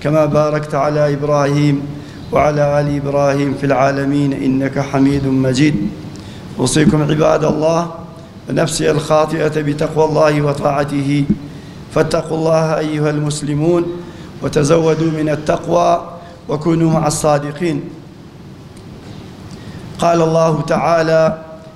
كما باركت على ابراهيم وعلى ال ابراهيم في العالمين انك حميد مجيد اوصيكم عباد الله ونفسي الخاطئه بتقوى الله وطاعته فاتقوا الله ايها المسلمون وتزودوا من التقوى وكونوا مع الصادقين قال الله تعالى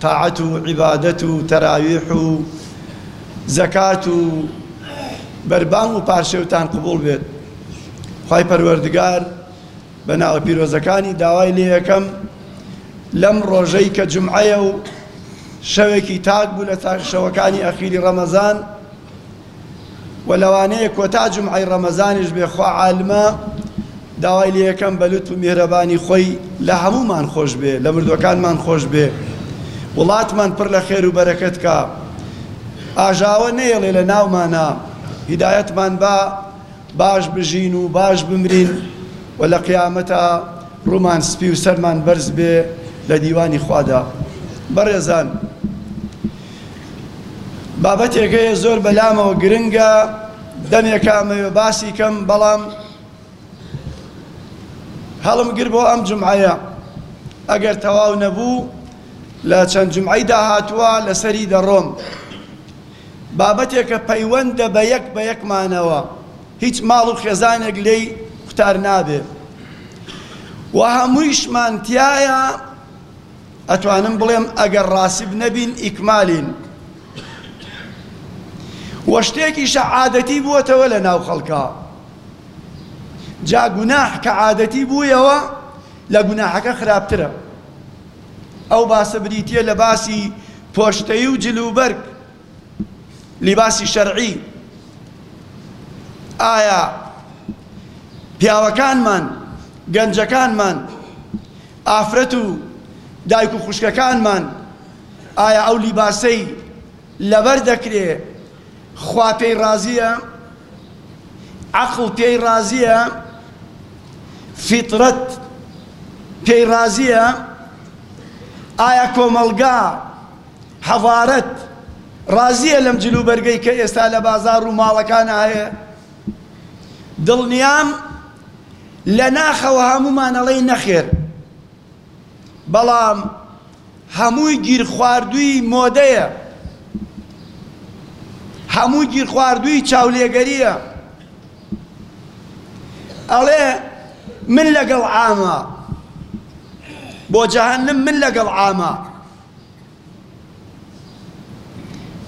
تاعەت و عیبادەت و تەراویح و زەکات و بەربانگ و پارشێوتان قبوڵ بێت خوای پەروەردگار بە ناوە پیرۆزەکانی داوای لێ یەکەم لەم ڕۆژەی کە جمعەیە و شەوێکی تاک بوو لە شەوەکانی ئەخیری ڕەمەزان و لەوانەیە کۆتا جومعەی ڕەمەزانیش بێ خوا عالمە داوای لێکەم بە لوتف و میهرەبانی خۆی لە هەموومان خۆش بێ لە مردوەکانمان خۆش بێ وڵاتمان پڕ لە خێر و بەرەکەت کا ئاژاوە نەیەڵێ لە ناومانە هیدایەتمان با باش بژین و باش بمرین و لە قیامەتە ڕوومان سپی و سەرمان بەرز بێ لە دیوانی خوادا بەڕێزان بابەتێک هەیە زۆر بەلامەوە گرنگە دەمێکە ئەمەوێ باسی کەم بەڵام هەڵم گر بۆ ئەم جمعەیە ئەگەر تەواو نەبوو لە چەند جمعی داهاتووە لەسەری دەڕۆم بابەتێکە پەیوەندە بە یەک بە یەکمانەوە هیچ ماڵ و خێزانێک لێی قوتار نابێ و هەموویشمان تایە ئەتوانم بڵێم ئەگەر ڕاسب نەبین ئیکمالین وە شتێکیشە عادەتی بووەتەوە لە ناو خەڵکا جا گوناح کە عادەتی بوویەوە لە گوناحەکە خراپترە ئەو باسە بریتیە لە باسی پۆشتەی و جلوبەرگ لیباسی شەرعی، ئایا پیاوەکانمان، گەنجەکانمان، ئافرەت و دایک و خوشکەکانمان ئایا ئەو لیباسەی لەبەر دەکرێ خوا پێی ڕازییە، عەقڵ پێی ڕازییە، فیترەت پێی ڕازییە، ئایا کۆمەڵگا، حەڤارت ڕازییە لەم جل و بەرگەی کە ئێستا لە بازاڕ و ماڵەکانا هەیە؟ دڵنیام لە ناخەوە هەموومان ئەڵێین نەخێر، بەڵام هەمووی گیرخواردووی مۆدەیە، هەموو گیرخواردووی چاولێگەرییە. ئەڵێ من لەگەڵ عامە، بۆ جەهەنم من لەگەڵ عامە.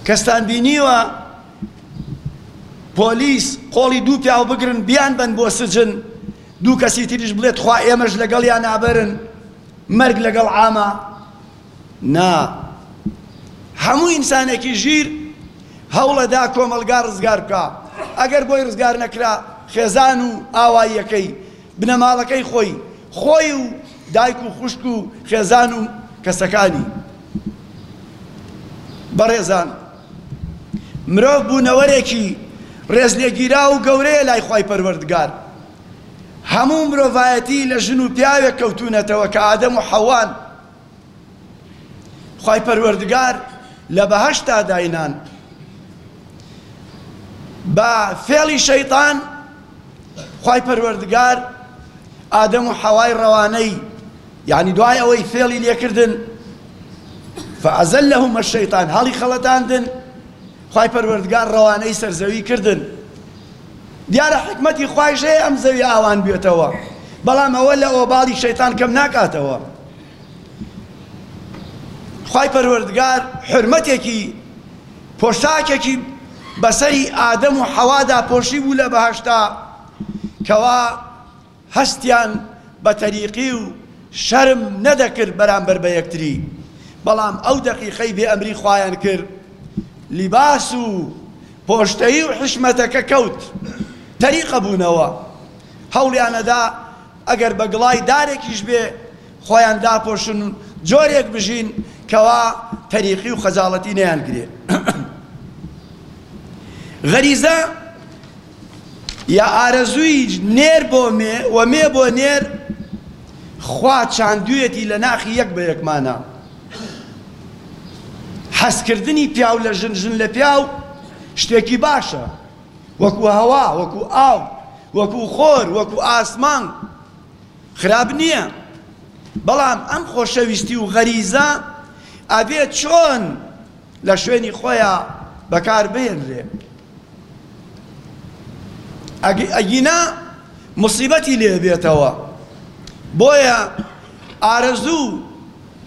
کەستان بینیوە پۆلیس قۆڵی دوو پیاو بگرن بیان بەن بۆ سجن دوو کەسی تریش بڵێت خوا ئێمەش لەگەڵ یان نابەرن مەرگ لەگەڵ عامە نا هەموو ئینسانێکی ژیر هەوڵەدا کۆمەلگا ڕزگار بکە ئەگەر بۆی ڕزگار نەکرا خێزان و ئاواییەکەی بنەماڵەکەی خۆی، خۆی و دایک و خوشک و خێزان و کەسەکانی. بەڕێزان، مرۆڤ بوونەوەرێکی ڕێزلێگیراو و گەورەیە لای خوای پەروەردگار. هەموو مرۆڤایەتی لە ژن و پیاوێک کەوتوونەتەوە کە ئادەم و حەوان. خوای پەروەردگار لە بەهەشتا داینان بە فێڵی شەیتان خوای پەروەردگار ئادەم و حەوای ڕەوانەی یعنی دوای ئەوەی فێڵی لێکردن فەعەزەلەهمە شەیتان هەڵی خەڵەتاندن خوای پەروەردگار ڕەوانەی سەرزەوی کردن دیارە حکمەتی خوایش هەیە ئەم زەوی ئاوان بێتەوە بەڵام ئەوە لە ئۆباڵی شەیتان کەم ناکاتەوە خوای پەروەردگار حورمەتێکی، پۆشاکێکی، بەسەری ئادەم و حەوادا پۆشیبوو لە بەهەشتا کەوا هەستیان بە تەریقی و شەرم نەدەکرد بەرامبەر بە یەکتری بەڵام ئەو دەقیقەی بێ ئەمری خوایان کرد لیباس و پۆشتەیی و حیشمەتەکە کەوت تەریقە بوونەوە هەوڵیانەدا ئەگەر بە گڵای دارێکیش بێ خۆیان داپۆشن و جۆرێک بژین کەوا تەریقی و خەجاڵەتی نەیانگرێ. غەریزە یا ئارەزووی نێر بۆ مێ و مێ بۆ نێر خوا چاندوویەتی لە ناخی یەک بە یەکمانا. حەزکردنی پیاو لە ژن، ژن لە پیاو شتێکی باشە. وەکو هەوا وەکو ئاو وەکو خۆر وەکو ئاسمان خراپ نییە بەڵام ئەم خۆشەویستی و غەریزە ئەبێ چۆن لە شوێنی خۆیە بەکار بهێنرێ ئەگینا مصیبەتی لێبێتەوە بۆیە ئارەزوو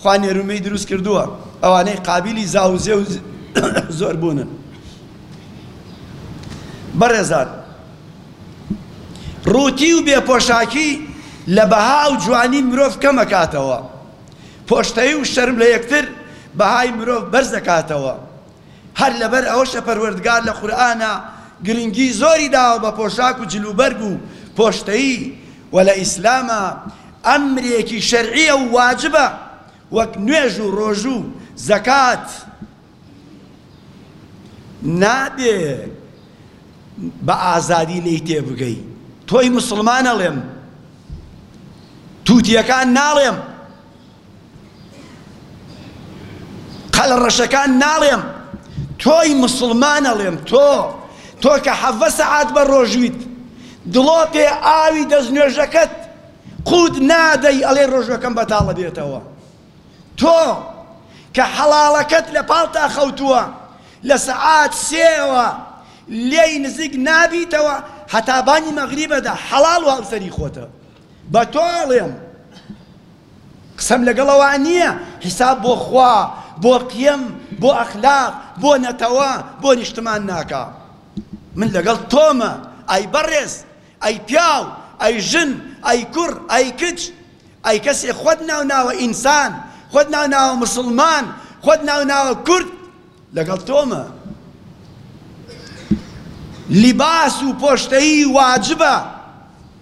خوا نێرومێی دروست کردووە ئەوانەی قابیلی زاو و زێو زۆر بوونن بەڕێزان ڕووتی و بێ پۆشاکی لە بەها و جوانی مرۆڤ کەمەکاتەوە پۆشتەی و شەرم لە یەکتر بەهای مرۆڤ بەرزەکاتەوە هەر لەبەر ئەوەشە پەروەردگار لە قورئانا گرنگی زۆری داوە بە پۆشاک و جلوبەرگ و پۆشتەیی، وە لە ئیسلاما ئەمرێکی شەرعیە و واجبە وەک نوێژ و ڕۆژوو و زەکات، نابێ بە ئازادی لێی تێبگەی، تۆی موسڵمان ئەڵێم توتیەکان ناڵێم. قەلە ڕەشەکان ناڵێم تۆی مسلمان ئەڵێم تۆ تۆ کە حەڤە سەعات بە ڕۆژویت دڵۆپێ ئاوی دەست نوێژەکەت قوت نادەی ئەڵێ ڕۆژەکەم بەتاڵە بێتەوە تۆ کە حەڵاڵەکەت لە پاڵتا خەوتووە لە سەعات سێوە لێی نزیک نابیتەوە هەتا بانی مەغریبەدا حەڵاڵ و هەڵسەری خۆتە بە تۆڵێم قسەم لەگەڵ ئەوان نییە، حیساب بۆ خوا، بۆ قیەم، بۆ ئەخلاق، بۆ نەتەوە، بۆ نیشتمان ناکا. من لەگەڵ تۆمە، ئەی بەڕێز، ئەی پیاو، ئەی ژن، ئەی کوڕ، ئەی کچ، ئەی کەسێ خۆت ناو ناوە ئینسان، خۆت ناو ناوە موسڵمان، خۆت ناو ناوە کورد، لەگەڵ تۆمە. لیباس و پۆشتەیی واجبە.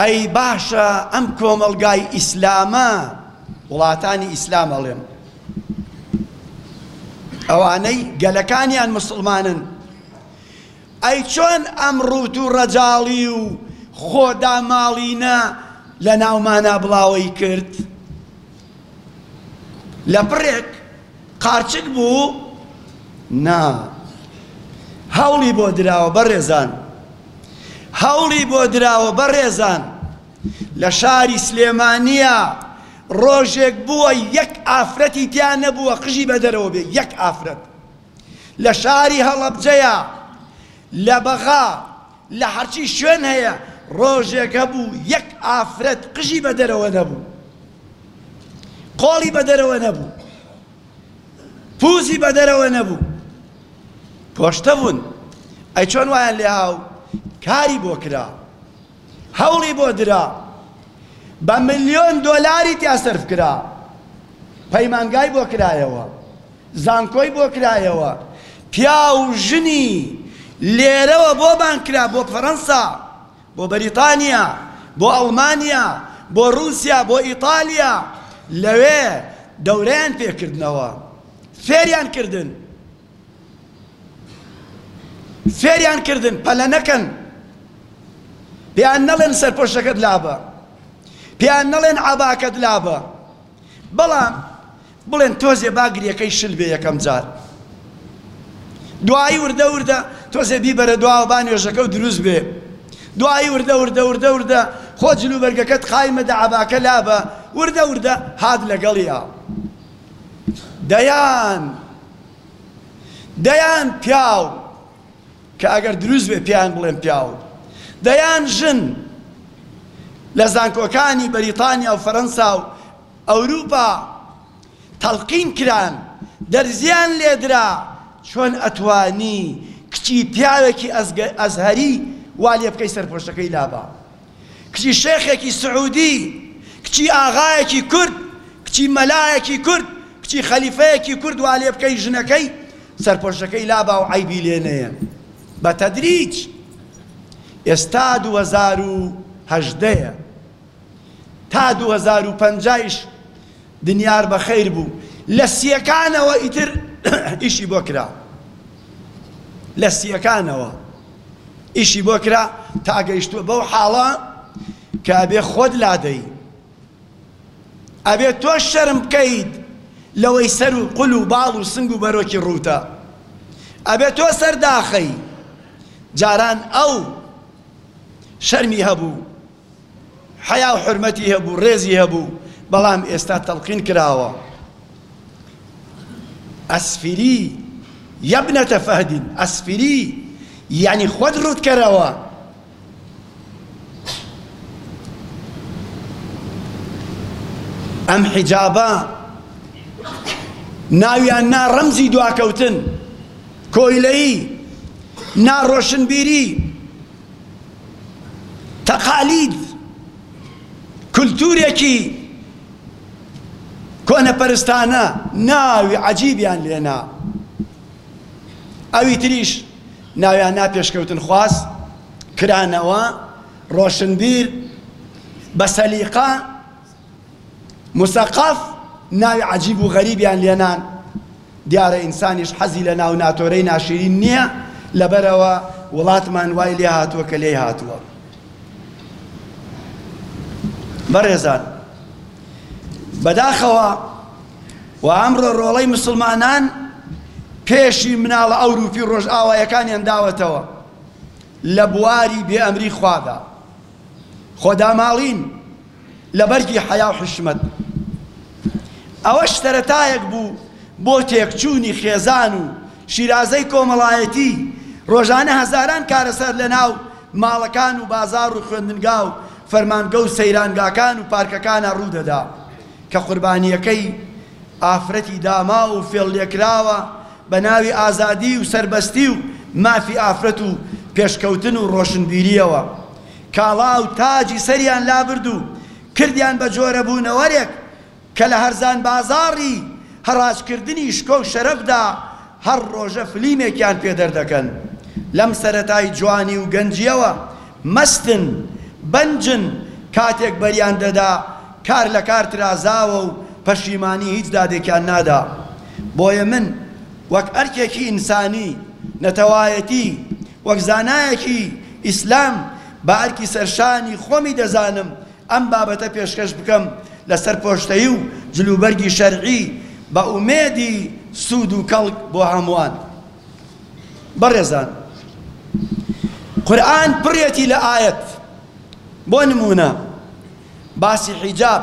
ئەی باشە ئەم کۆمەڵگای ئیسلامە، وڵاتانی ئیسلام ئەڵێم، ئەوانەی گەلەکانیان موسڵمانن، ئەی چۆن ئەم ڕووت و ڕەجاڵی و خۆداماڵینە لەناومانا بڵاوەی کرد؟ لەپڕێک قارچک بوو نا هەوڵی بۆ دراوە بەڕێزان هەوڵی بۆ دراوە بەڕێزان لە شاری سلێمانیە ڕۆژێک بووە یەک ئافرەتی تیا نەبووە قژی بەدەرەوە بێ یەک ئافرەت لە شاری هەڵەبجەیە لە بەغا لە هەرچی شوێن هەیە ڕۆژێک هەبوو یەک ئافرەت قژی بە دەرەوە نەبوو قۆڵی بە دەرەوە نەبوو پوزی بە دەرەوە نەبوو کۆشتە بوون ئەی چۆن وایان لێهاو کاری بۆ کرا هەوڵی بۆ درا، بە ملیۆن دۆلاری تیا سەرف کرا، پەیمانگای بۆ کرایەوە، زانکۆی بۆ کرایەوە، پیاو و ژنی لێرەوە بۆمان کرا بۆ فەرەنسا، بۆ بەریتانیا، بۆ ئەڵمانیا، بۆ ڕووسیا، بۆ ئیتالیا، لەوێ دەورەیان پێکردنەوە، فێریان کردن. فێریان کردن پەلە نەکەن، پێیان نەڵێن سەرپۆشەکەت لابە، پێیان نەڵێن عەباکەت لابە، بەڵام بڵێن تۆزێ با گریەکەی شل بێ یەکەم جار، دوایی وردە وردە تۆزێ بیبەرە دواوە با نوێژەکەو دروست بێ، دوایی وردە وردە وردە وردە خۆ جلوبەرگەکەت قای مەدە عەباکە لابە، وردە وردە هات لەگەڵیا. دەیان. دەیان پیاو کە ئەگەر دروست بێ پێیان بڵێن پیاو دەیان ژن لە زانکۆکانی بەریتانیا و فەرەنسا و ئەوروپا تەڵقین کران دەرزیان لێدرا چۆن ئەتوانی کچی پیاوێکی ئەزهەری وا لێبکەی سەرپۆشەکەی لابا. کچی شێخێکی سعودی، کچی ئاغایەکی کورد، کچی مەلایەکی کورد، کچی خەلیفەیەکی کورد وا لێ بکەی ژنەکەی سەرپۆشەکەی لابا و عەیبی لێ نەیە. بە تەدریج. ئێستا دوو هەزار و هەژدە یە. تا دوو هەزار و پەنجا یش دنیار بە خیر بوو. لە سیەکانەوە ئیتر ئیشی بۆ کرا. لە سیەکانەوە. ئیشی بۆ کرا تا گەیشتووە بەو حاڵە کە ئەبێ خۆت لادەی ئەبێ تۆش شەرم بکەیت لەوەی سەر و قل و باڵ و سنگ و بەرۆکی ڕووتە ئەبێ تۆ سەرداخەی جاران ئەو شەرمی هەبوو حەیا و حورمەتی هەبوو، ڕێزی هەبوو، بەڵام ئێستا تەڵقین کراوە، ئەسفری یەبنەتە فەهدین، ئەسفری یەعنی خۆت ڕووت کەرەوە. ئەم حیجابە ناویان نا ڕەمزی دواکەوتن، کۆیلەیی، نا ڕۆشنبیری، تەقالید کولتوورێکی کۆنەپەرستانە ناوی عەجیبیان لێنا، ئەوی تریش ناویان نا پێشکەوتنخواز، کرانەوە، ڕۆشنبیر، بەسەلیقە، موسەقەف ناوی عەجیب و غەریبیان لێنان، دیارە ئینسانیش حەزی لە ناو ناتۆرەی ناشیرین نییە، لەبەرئەوە وڵاتمان وای لێهاتووە کە لێی هاتووە. بەڕێزان بەداخەوە و ئەمڕۆ ڕۆڵەی مسلمانان پێشی مناڵە ئەوروپی ڕۆژئاوایەکانیان داوەتەوە لە بواری بێئەمری خوادا خۆداماڵین لە بەرگی حەیا و حیشمەت. ئەوەش سەرەتایەک بوو بۆ تێکچوونی خێزان و شیرازەی کۆمەڵایەتی، ڕۆژانە هەزاران کارەسات لە ناو ماڵەکان و بازاڕ و خوێندنگا و فەرمانگە و سەیرانگاکان و پارکەکانا ڕوو دەدا کە قوربانییەکەی ئافرەتی داماو و فێڵلێکراوە بە ناوی ئازادی و سەربەستی و مافی ئافرەت و پێشکەوتن و ڕۆشنبیرییەوە کاڵا و تاجی سەریان لابرد و کردیان بە جۆرە بوونەوەرێک کە لە هەرزانبازاڕی هەڕاجکردنی شکۆ و شەرەفدا هەر ڕۆژە فلیمێکیان پێ دەردەکەن. لەم سەرەتای جوانی و گەنجییەوە مەستن، بەنجن، کاتێک بەریان دەدا کار لە کار ترازاوە و پەشیمانی هیچ دادێکیان نادا. بۆیە من وەک ئەرکێکی ئینسانی، نەتەوایەتی، وەک زانایەکی ئیسلام بە ئەرکی سەرشانی خۆمی دەزانم ئەم بابەتە پێشکەش بکەم لە سەرپۆشتەیی و جلوبەرگی شەرعی بە ئومێدی سوود و کەڵک بۆ هەمووان. بەڕێزان قورئان پڕیەتی لە ئایەت بۆ نموونە باسی حیجاب،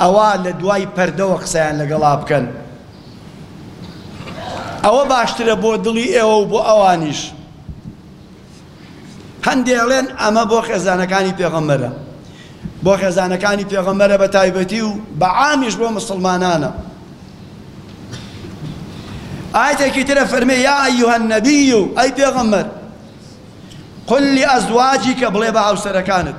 ئەوا لە دوای پەردەوە قسەیان لەگەڵا بکەن، ئەوە باشترە بۆ دڵی ئێوە و بۆ ئەوانیش. هەندێ ئەڵێن ئەمە بۆ خێزانەکانی پێغەمبەرە، بۆ خێزانەکانی پێغەمبەرە بە تایبەتی و بە عامیش بۆ موسڵمانانە. ئایەتێکی ترە فەرمێ یا ئەیها النبی ئەی پێغەمبەر قل لأزواجیکە بڵێ بە هاوسەرەکانت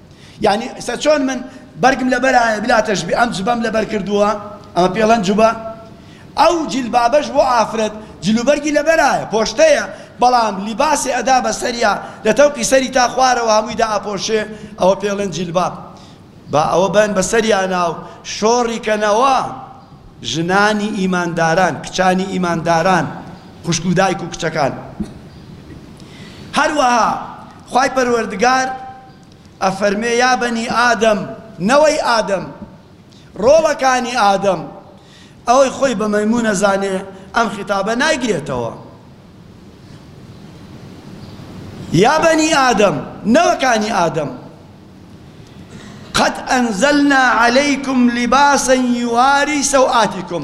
یانی ئیستا چۆن من بەرگم لەبەرایە بلا تەشبیه ئەم جبەم لەبەر کردووە ئەمە پێڵەن جوبە ئەو جیلبابەش بۆ ئافرەت جلوبەرگی لەبەرایە پۆشتەیە بەڵام لیباسێ ئەدا بەسەریا لە تەوقی سەری تا خوارەوە هەمووی دائەپۆشێ ئەوە پێڵێن جیلباب با ئەوە بەن بەسەریانا و شۆڕی کەنەوە ژنانی ئیمانداران کچانی ئیمانداران خوشک و دایک و کچەکان هەروەها خوای پەروەردگار ئەفەرموێ، یا بەنی ئادەم، نەوەی ئادەم، ڕۆڵەکانی ئادەم، ئەوەی خۆی بە مەیمون ئەزانێ ئەم خیتابە نایگرێتەوە، یا بەنی ئادەم، نەوەکانی ئادەم، قەد ئەنزەلنا عەلەیکم لیباسا یواری سەوئاتیکم،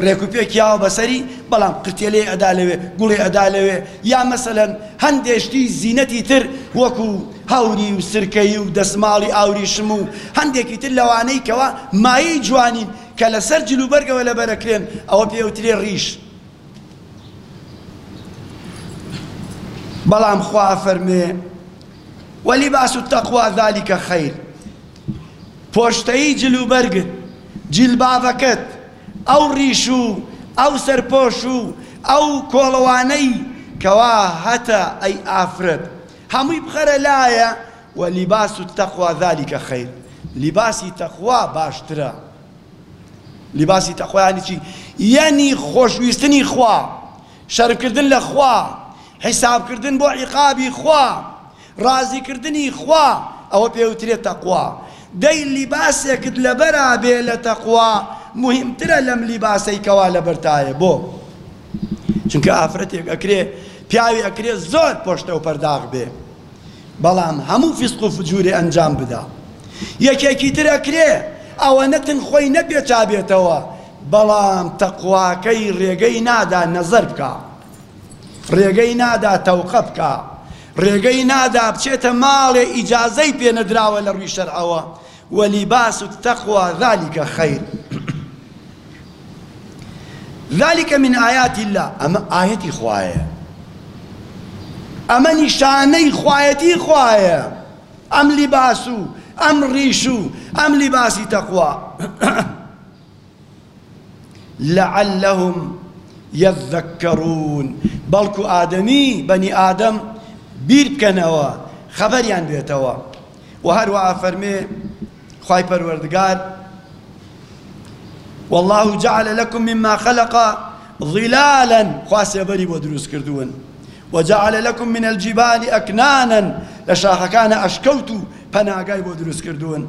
رێک و پێکی ئاو بەسەری بەڵام قرتێلێ ئەدا لەوێ گوڵێ ئەدا لەوێ یا مەسەلەن هەندێ شتی زینەتی تر وەکو هەوری و سرکەیی و دەسماڵی ئاوریشم و هەندێکی تر لەوانەی کەوا مایەی جوانین کە لەسەر جل و بەرگەوە لەبەر ئەکرێن ئەوە پێ ئەوترێ ریش بەڵام خوا ئەفەرموێ ولباس التقوی ذلک خیر پۆشتەیی جل و بەرگت جیلبابەکەت ئەو ڕیش و ئەو سەرپۆش و ئەو کۆڵەوانەی کەوا هەتە ئەی ئافرەت هەمووی بخەرە لایە و لباس التقوی ذلک خیر لباسی تەقوا باشترە لباسی تەقوا یانی چی یانی خۆشویستنی خوا شەرمکردن لە خوا حیسابکردن بۆ عیقابی خوا ڕازیکردنی خوا، ئەوە پێوترێ تەقوا. دەی لیباسێکت لەبەرا بێ لە تەقوا موهیمترە لەم لیباسەی کەوا لەبەرتایە. بۆ؟ چونکە ئافرەتێک ئەکرێ، پیاوێ ئەکرێ زۆر پۆشتەو پەرداخ بێ، بەڵام هەموو فیسق و فجورێ ئەنجام بدا. یەکێکی تر ئەکرێ ئەوەنە تن خۆی نەپێچابێتەوە، بەڵام تەقواکەی ڕێگەی نادا نەزەر بکا. ڕێگەی نادا تەوقە بکا ڕێگەی نادا بچێتە ماڵێ ئیجازەی پێ نەدراوە لە ڕووی شەرعەوە ولیباس التقوی ذلک خیر ذلک من آیات الله ئەمە ئایەتی خوایە ئەمە نیشانەی خوایەتی خوایە ئەم لیباس و ئەم ڕیش و ئەم لیباسی تەقوا لعلهم یذکرون بەڵکو ئادەمی، بەنی ئادەم، بیر بکەنەوە، خەبەریان بێتەوە. وە هەروا ئەفەرمێ خوای پەروەردگار، واللە جعل لکم مما خلق ظلالا خوا سێبەری بۆ دروست کردوون، وجعل لکم من الجبال اکنانا لە شاخەکانا ئەشکەوت و پەناگای بۆ دروست کردوون.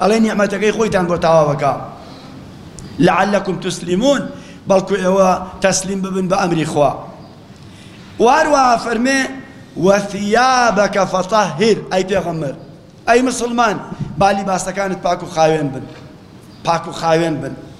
ئەڵێ نیعمەتەکەی خۆیتان بۆ تەواوەکا لعلکم تسلمون بەڵکو ئێوە تەسلیم ببن بە ئەمری خوا وهەروەها فەرمێ وثیابەکە فطهر ئەی پێغەمبەر ئەی مسلمان با لیباسەکانت پاک و خاوێن بن پاک و خاوێن بن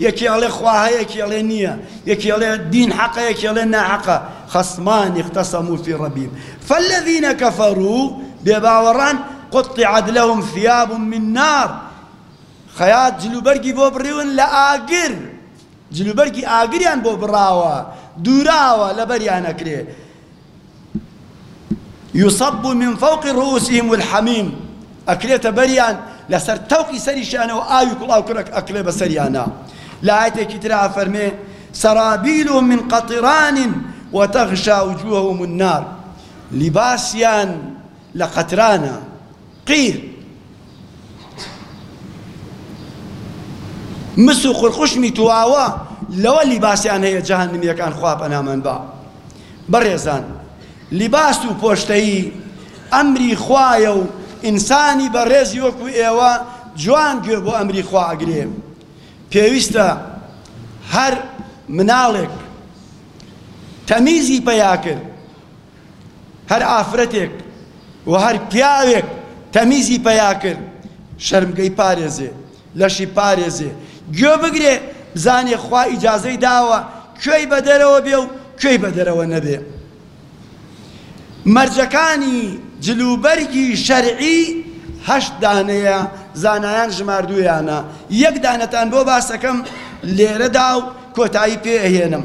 یەکی ئەڵێ خوا هەیە یەکی ئەڵێ نییە یەکی ئەڵێ دین حەقە یەکی ئەڵێ ناحەقە خەسمان اختصموا فی ربهم فالذین کفروا بێباوەڕان قطعت لهم ثیاب من نار خەیات جلوبەرگی بۆ بڕیون لە ئاگر جلوبەرگی ئاگریان بۆ بڕاوە دوراوە لەبەریان ئەکرێ يصب من فوق رؤوسهم الحميم أكليت بريان لسر توقي سريش أنا وآيك الله كرك أكلي بسري أنا لا كترا فرمي سرابيلهم من قطران وتغشى وجوههم النار لباسيان لقطرانا قیر، مس و قورقوشمی تواوە لەوە لیباسیان هەیە جەهەنمیەکان خوا پەنامان با بەڕێزان لیباس و پۆشتەیی ئەمری خوایە و ئینسانی بەڕێزی وەکو ئێوە جوان گوێ بۆ ئەمری خوا ئەگرێ پێویستە هەر مناڵێک تەمیزی پەیا کرد هەر ئافرەتێک و هەر پیاوێک تەمیزی پەیاکرد شەرمگەی پارێزێ لەشی پارێزێ گوێ بگرێ بزانێ خوا ئیجازەی داوە کوێی بەدەرەوە بێ و کوێی بەدەرەوە نەبێ مەرجەکانی جلوبەرگی شەرعی هەشت دانەیە زانایان ژماردویانە یەک دانەتان بۆ باسەکەم لێرەدا و کۆتایی پێ ئەهێنم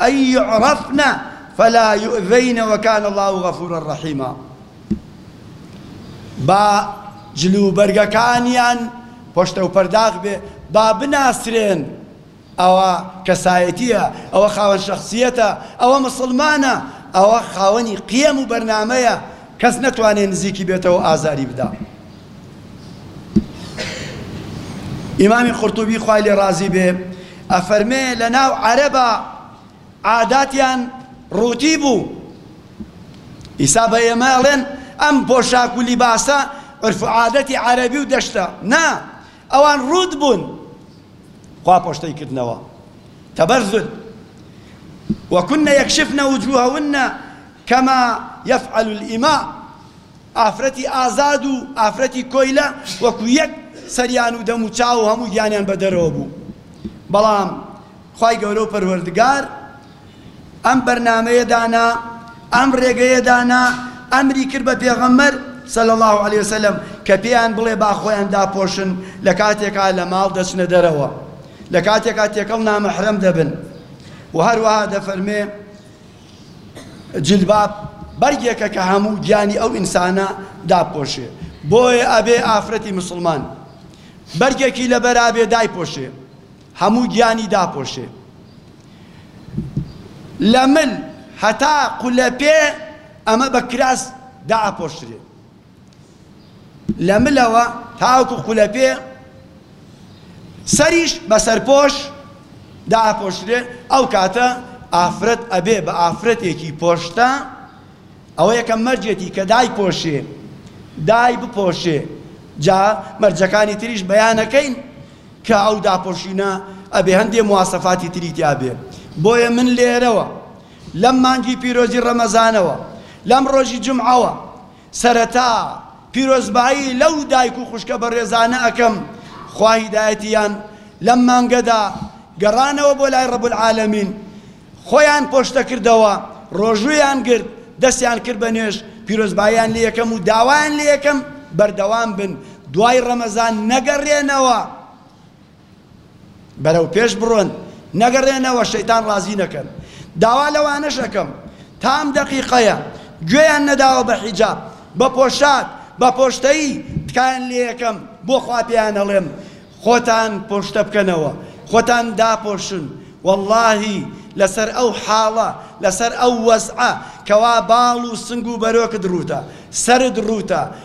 ان یعرفن فلا یوذین وکان اللە غفورا رحیما با جل و بەرگەکانیان پۆشتەو پەرداخ بێ با بناسرێن ئەوە کەسایەتیە ئەوە خاوەن شەخسیەتە ئەوە مسوڵمانە ئەوە خاوەنی قیەم و بەرنامەیە کەس نەتوانێ نزیکی بێتەوە ئازاری بدا. ئیمامی قورتوبی خوای لێ ڕازی بێ ئەفەرمێ لە ناو عەرەبا عاداتیان ڕووتی بوو ئیسا بە ئێمە ئەڵێن ئەم پۆشاک و لیباسە عرف و عادەتی عەرەبی و دەشتە نا ئەوان ڕووت بوون خوا پۆشتەی کردنەوە تەبەرزن وەکونە یەکشفنە وجوهەونە کەما یەفعل الئیما ئافرەتی ئازاد و ئافرەتی کۆیلە وەکو یەک سەریان و دەم و چاو و هەموو گیانیان بە دەرەوە بوو بەڵام خوای گەورە و پەروەردگار ئەم بەرنامەیە دانا ئەم ڕێگەیە دانا ئەمری کرد بە پێغەمبەر صلی اللە علیە وسلم کە پێیان بڵێ با خۆیان داپۆشن لە کاتێکا لە ماڵ دەچنە دەرەوە لە کاتێکا تێکەڵ نامەحرەم دەبن و هەروەها دەفەرمێ جلباب بەرگێکە کە هەموو گیانی ئەو ئینسانە داپۆشێ بۆیە ئەبێ ئافرەتی مسوڵمان بەرگێکی لە بەرابێ دایپۆشێ هەموو گیانی داپۆشێ لە مل هەتا قولەپێ ئەمە بە کراس داپۆشرێ. لە ملەوە تاوەکو قولەپێ سەریش بە سەرپۆش دائەپۆشرێ ئەو کاتە ئافرەت ئەبێ بە ئافرەتێکی پۆشتە ئەوە یەکەم مەرجێتی کە دای پۆشێ دای بپۆشێ جا مەرجەکانی تریش بەیانەکەین کە ئەو داپۆشینە ئەبێ هەندێ مواسەفاتی تری تیابێ بۆیە من لێرەوە لەم مانگی پیرۆزی ڕەمەزانەوە لەم ڕۆژی جمعەوە سەرەتا پیرۆزبایی لەو دایک و خوشکە بەڕێزانە ئەکەم خوا هیدایەتیان لەم مانگەدا گەڕانەوە بۆ لای رب العالمین خۆیان پۆشتە کردەوە رۆژوویان گرت دەستیان کرد بە نوێژ پیرۆزباییان لێ یەکەم و داوایان لێ یەکەم بەردەوام بن دوای رەمەزان نەگەڕێنەوە بەرەو پێش بڕۆن نەگەڕێنەوە شەیتان ڕازی نەکەن داوا لەوانەش ئەکەم تا ئەم دەقیقەیە گوێیان نەداوە بە حیجاب بە پۆشاک بە پۆشتەیی تکایان لێیەکەم بۆ خوا پێیان ئەڵێم خۆتان پۆشتە بکەنەوە خۆتان داپۆشن وەڵاهی لەسەر ئەو حاڵە لەسەر ئەو وەزعە کەوا باڵ و سنگ و بەرۆکت ڕووتە سەرت ڕووتە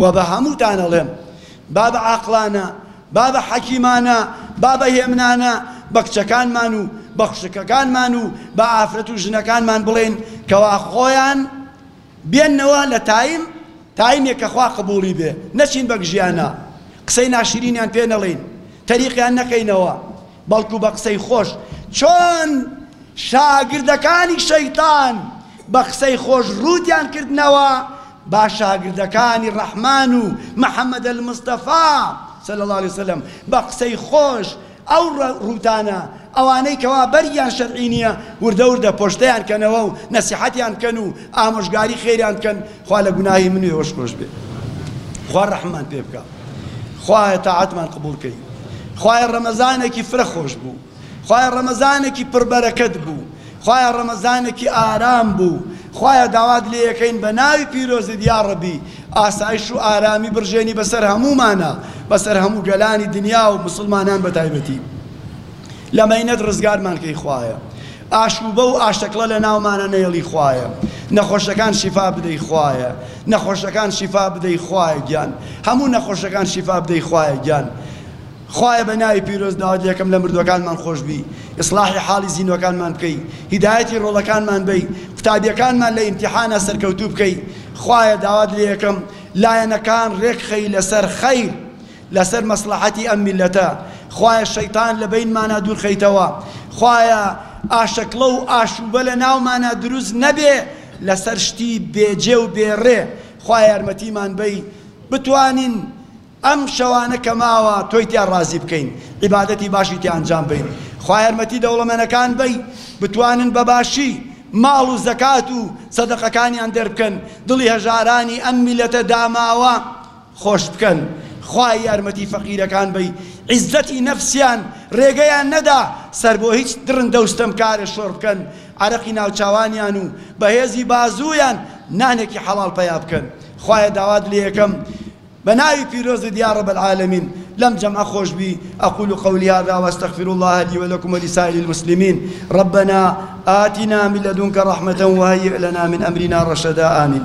وە بە هەمووتان ئەڵێم با بە عاقڵانە، با بە حەکیمانە، با بە هێمنانە بە کچەکانمان و بە خوشکەکانمان و بە ئافرەت و ژنەکانمان بڵێین کەوا خۆیان بێننەوە لە تایم تایمێک کە خوا قبوڵی بێ، نەچین بە گژیانا، قسەی ناشرینیان پێ نەڵێین، تەریقیان نەکەینەوە. بەڵکو بە قسەی خۆش چۆن شاگردەکانی شەیتان بە قسەی خۆش ڕووتیان کردنەوە با شاگردەکانی ڕەحمان و محمد المصطفی صلی الله علیه وسلم بە قسەی خۆش ئەو ڕووتانە ئەوانەی کەوا بەرگیان شەرعی نییە وردە وردە پۆشتیان کەنەوە و نەسیحەتیان کەن و ئامۆژگاری خێریان کەن خوا لە گوناهی من و ئێوەش خۆش بێ خوا ڕەحممان پێ بکە خوایە تاعەتمان قبوڵ کەی خوایە ڕەمەزانێکی فرە خۆش بوو خوایە ڕەمەزانێکی پڕبەرەکەت بوو خوایە ڕەمەزانێکی ئارام بوو خوایە داوات لێ یەکەین بە ناوی پیرۆزت یا ڕەبی ئاسایش و ئارامی بڕژێنی بەسەر هەموومانە بەسەر هەموو گەلانی دنیا و مسلمانان بە تایبەتی لە مەینەت ڕزگارمان کەی خوایە ئاشوبە و ئاشتەکڵە لە ناومانە نەیڵی خوایە نەخۆشەکان شیفا بدەی خوایە نەخۆشەکان شیفا بدەی خوایە گیان هەموو نەخۆشەکان شیفا بدەی خوایە گیان خوایە بە ناوی پیرۆز داوات لەکەم لە مردوەکانمان خۆشبی ئیسلاحی حاڵی زینوەکانمان بکەی هیدایەتی ڕۆڵەکانمان بەی قوتابیەکانمان لە ئیمتیحانە سەرکەوتوو بکەی خوایە داوات لەکەم لایەنەکان ڕێک خەی لەسەر خەیر لەسەر مەسڵەحەتی ئەم میللەتە خوایە شەیتان لە بەینمانا دوورخەیتەوە خوایە ئاشەکڵە و ئاشوبە لە ناومانا دروست نەبێ لەسەر شتی بێ جێ و بێ ڕێ خوایە یارمەتیمان بەی بتوانین ئەم شەوانە کە ماوە تۆی تیا ڕازی بکەین عیبادەتی باشی تیا ئەنجام بین خوایە یارمەتی دەوڵەمەنەکان بەی بتوانن بە باشی ماڵ و زەکات و سەدەقەکانیان دەربکەن دڵی هەژارانی ئەم میلەتە داماوە خۆش بکەن خوا یارمەتی فەقیرەکان بەی عیزەتی نەفسیان ڕێگەیان نەدا سەر بۆ هیچ دڕندە و ستەمکارێ شۆڕ بکەن عەرەقی ناوچاوانیان و بەهێزی بازوویان نانێکی حەڵاڵ پەیا بکەن خوایە داوات لێیەکەم بەناوی پیرۆزت یا رب العالمین لەم جەمعە خۆشبی اقول قولی هذا واستغفر الله لي ولكم ولسائر المسلمين ربنا آتنا من لدنك رحمة وهيئ لنا من امرنا رشدا آمين